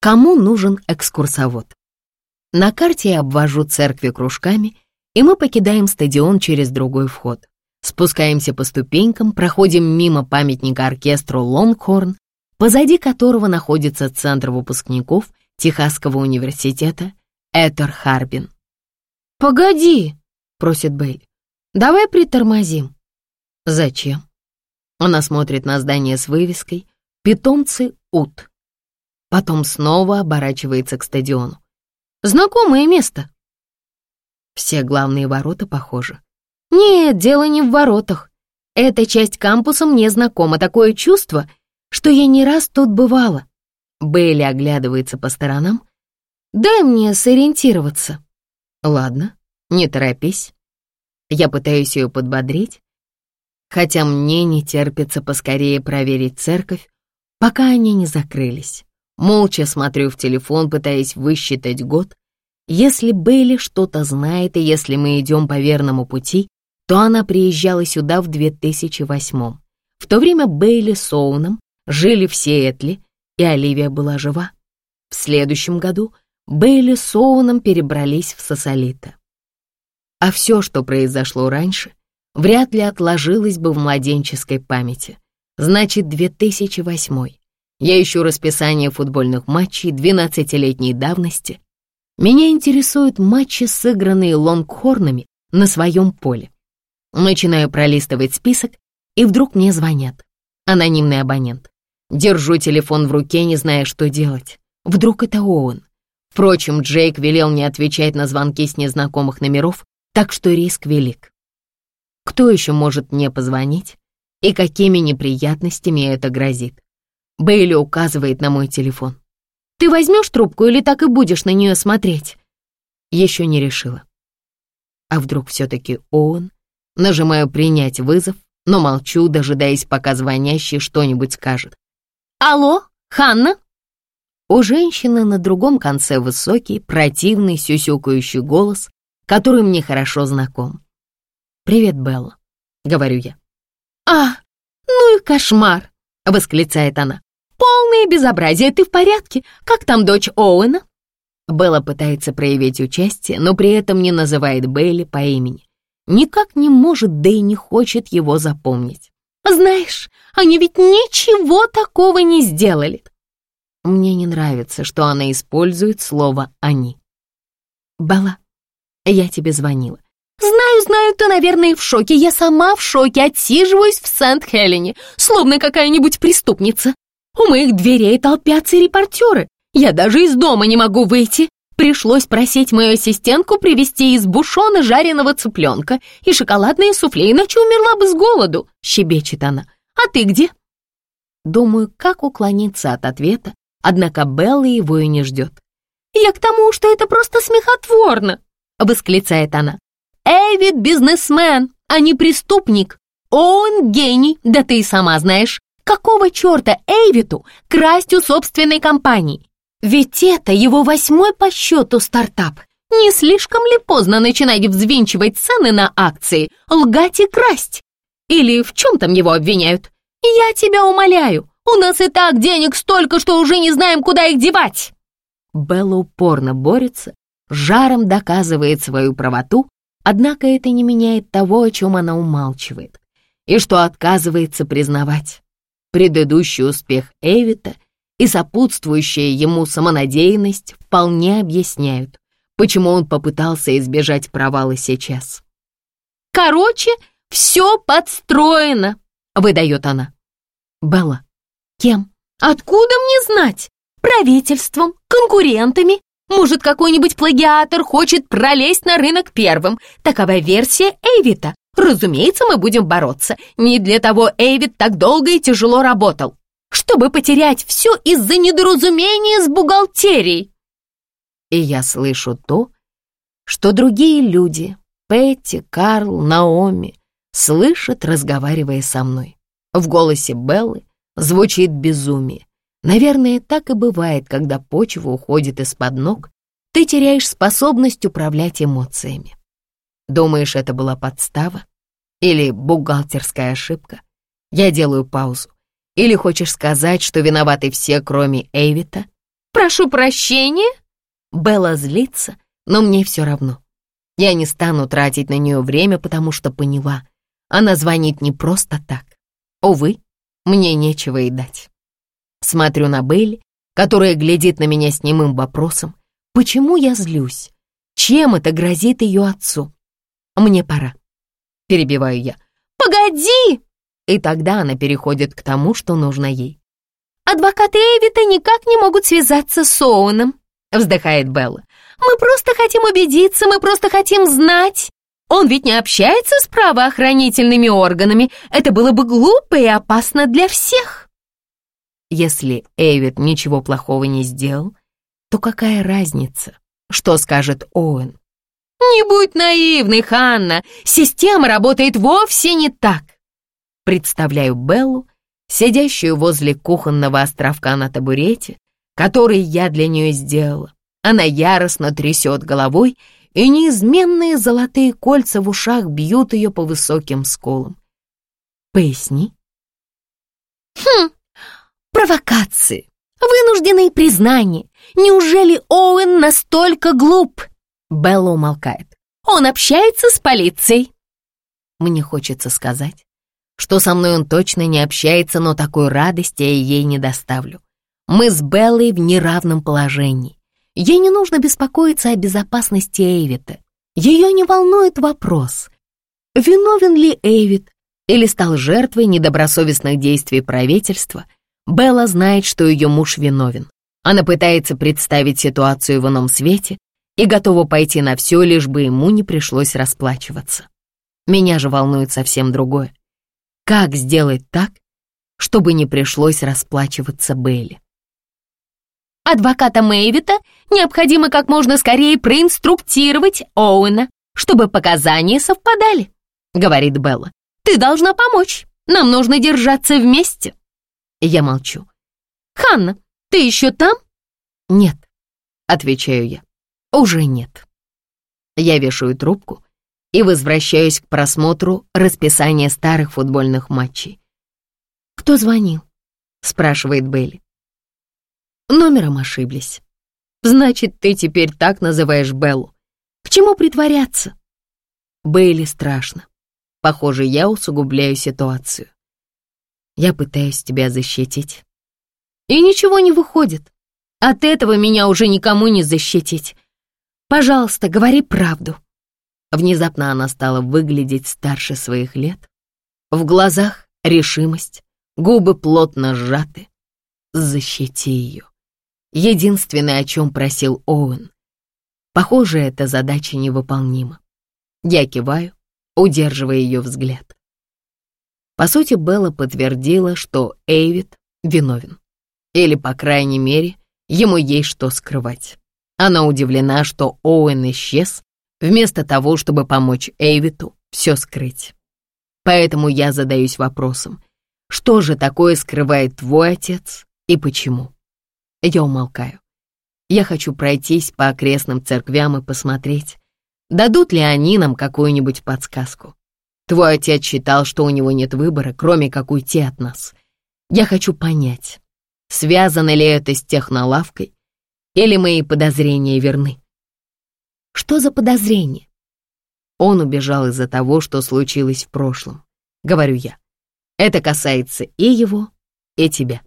Кому нужен экскурсовод? На карте я обвожу церкви кружками, и мы покидаем стадион через другой вход. Спускаемся по ступенькам, проходим мимо памятника оркестру «Лонгхорн», позади которого находится центр выпускников Техасского университета Этер Харбин. «Погоди!» — просит Бейль. «Давай притормозим». «Зачем?» Она смотрит на здание с вывеской «Питомцы Ут». Потом снова оборачивается к стадиону. «Знакомое место». Все главные ворота похожи. Нет, дело не в воротах. Эта часть кампуса мне знакома, такое чувство, что я не раз тут бывала. Бейли оглядывается по сторонам. Дай мне сориентироваться. Ладно, не торопись. Я пытаюсь ее подбодрить, хотя мне не терпится поскорее проверить церковь, пока они не закрылись. Молча смотрю в телефон, пытаясь высчитать год. Если Бейли что-то знает, и если мы идем по верному пути, то она приезжала сюда в 2008 В то время Бейли с Оуном жили в Сиэтле, и Оливия была жива. В следующем году Бейли с Оуном перебрались в Сосолито. А все, что произошло раньше, вряд ли отложилось бы в младенческой памяти. Значит, 2008 Я ищу расписание футбольных матчей 12-летней давности. Меня интересуют матчи, сыгранные лонгхорнами на своем поле. Начинаю пролистывать список, и вдруг мне звонят. Анонимный абонент. Держу телефон в руке, не зная, что делать. Вдруг это Оуэн. Впрочем, Джейк велел не отвечать на звонки с незнакомых номеров, так что риск велик. Кто еще может мне позвонить? И какими неприятностями это грозит? Бейли указывает на мой телефон. «Ты возьмешь трубку или так и будешь на нее смотреть?» Еще не решила. А вдруг все-таки Оуэн Нажимаю «Принять вызов», но молчу, дожидаясь, пока звонящий что-нибудь скажет. «Алло, Ханна?» У женщины на другом конце высокий, противный, сюсюкающий голос, который мне хорошо знаком. «Привет, Белла», — говорю я. «А, ну и кошмар!» — восклицает она. «Полное безобразие, ты в порядке? Как там дочь Оуэна?» Белла пытается проявить участие, но при этом не называет Белли по имени никак не может, да и не хочет его запомнить. «Знаешь, они ведь ничего такого не сделали!» Мне не нравится, что она использует слово «они». «Белла, я тебе звонила. «Знаю, знаю, ты, наверное, в шоке. Я сама в шоке, отсиживаюсь в Сент-Хелене, словно какая-нибудь преступница. У моих дверей толпятся репортеры. Я даже из дома не могу выйти. Пришлось просить мою ассистентку привезти из бушона жареного цыпленка и шоколадные суфле, иначе умерла бы с голоду», — щебечет она. «А ты где?» Думаю, как уклониться от ответа, однако Белла его и не ждет. «Я к тому, что это просто смехотворно!» — восклицает она. «Эвид — бизнесмен, а не преступник. Он гений, да ты и сама знаешь. Какого черта Эйвиту красть у собственной компании? Ведь это его восьмой по счету стартап. Не слишком ли поздно начинать взвинчивать цены на акции, лгать и красть? Или в чем там его обвиняют? Я тебя умоляю, у нас и так денег столько, что уже не знаем, куда их девать. Белла упорно борется, жаром доказывает свою правоту, однако это не меняет того, о чем она умалчивает, и что отказывается признавать. Предыдущий успех Эвита — и сопутствующая ему самонадеянность вполне объясняют, почему он попытался избежать провала сейчас. «Короче, все подстроено», — выдает она. «Белла, кем?» «Откуда мне знать? Правительством, конкурентами. Может, какой-нибудь плагиатор хочет пролезть на рынок первым. Такова версия Эйвита. Разумеется, мы будем бороться. Не для того Эйвит так долго и тяжело работал чтобы потерять все из-за недоразумения с бухгалтерией. И я слышу то, что другие люди, Петти, Карл, Наоми, слышат, разговаривая со мной. В голосе Беллы звучит безумие. Наверное, так и бывает, когда почва уходит из-под ног, ты теряешь способность управлять эмоциями. Думаешь, это была подстава? Или бухгалтерская ошибка? Я делаю паузу. Или хочешь сказать, что виноваты все, кроме Эйвита? Прошу прощения?» Белла злится, но мне все равно. Я не стану тратить на нее время, потому что поняла. Она звонит не просто так. Увы, мне нечего и дать. Смотрю на Белли, которая глядит на меня с немым вопросом. Почему я злюсь? Чем это грозит ее отцу? Мне пора. Перебиваю я. «Погоди!» И тогда она переходит к тому, что нужно ей. «Адвокаты Эвита никак не могут связаться с Оуэном», вздыхает Белла. «Мы просто хотим убедиться, мы просто хотим знать. Он ведь не общается с правоохранительными органами. Это было бы глупо и опасно для всех». Если Эвид ничего плохого не сделал, то какая разница, что скажет Оуэн? «Не будь наивной, Ханна, система работает вовсе не так». Представляю Беллу, сидящую возле кухонного островка на табурете, который я для нее сделала. Она яростно трясет головой, и неизменные золотые кольца в ушах бьют ее по высоким скулам. Поясни. Хм, провокации, вынужденные признания. Неужели Оуэн настолько глуп? Белла умолкает. Он общается с полицией. Мне хочется сказать, что со мной он точно не общается, но такой радости я ей не доставлю. Мы с Беллой в неравном положении. Ей не нужно беспокоиться о безопасности Эйвита. Ее не волнует вопрос, виновен ли Эйвит или стал жертвой недобросовестных действий правительства. Белла знает, что ее муж виновен. Она пытается представить ситуацию в ином свете и готова пойти на все, лишь бы ему не пришлось расплачиваться. Меня же волнует совсем другое. Как сделать так, чтобы не пришлось расплачиваться Белли? Адвоката Мэйвита необходимо как можно скорее проинструктировать Оуэна, чтобы показания совпадали, говорит Белла. Ты должна помочь. Нам нужно держаться вместе. Я молчу. Ханна, ты еще там? Нет, отвечаю я. Уже нет. Я вешаю трубку и возвращаюсь к просмотру расписания старых футбольных матчей. «Кто звонил?» — спрашивает Белли. Номером ошиблись. Значит, ты теперь так называешь Беллу. К чему притворяться? Бейли страшно. Похоже, я усугубляю ситуацию. Я пытаюсь тебя защитить. И ничего не выходит. От этого меня уже никому не защитить. Пожалуйста, говори правду». Внезапно она стала выглядеть старше своих лет. В глазах решимость, губы плотно сжаты. Защити ее. Единственное, о чем просил Оуэн. Похоже, эта задача невыполнима. Я киваю, удерживая ее взгляд. По сути, Белла подтвердила, что Эйвид виновен. Или, по крайней мере, ему есть что скрывать. Она удивлена, что Оуэн исчез, вместо того, чтобы помочь Эйвиту все скрыть. Поэтому я задаюсь вопросом, что же такое скрывает твой отец и почему? Я умолкаю. Я хочу пройтись по окрестным церквям и посмотреть, дадут ли они нам какую-нибудь подсказку. Твой отец считал, что у него нет выбора, кроме как уйти от нас. Я хочу понять, связано ли это с технолавкой или мои подозрения верны? Что за подозрение? Он убежал из-за того, что случилось в прошлом, говорю я. Это касается и его, и тебя.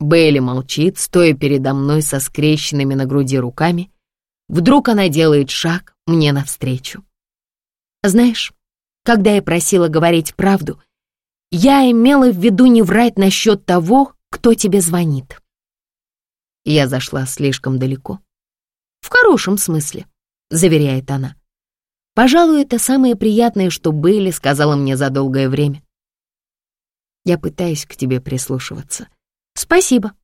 Бейли молчит, стоя передо мной со скрещенными на груди руками. Вдруг она делает шаг мне навстречу. Знаешь, когда я просила говорить правду, я имела в виду не врать насчет того, кто тебе звонит. Я зашла слишком далеко. В хорошем смысле, заверяет она. Пожалуй, это самое приятное, что Бейли сказала мне за долгое время. Я пытаюсь к тебе прислушиваться. Спасибо.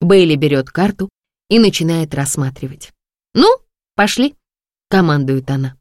Бейли берет карту и начинает рассматривать. Ну, пошли, командует она.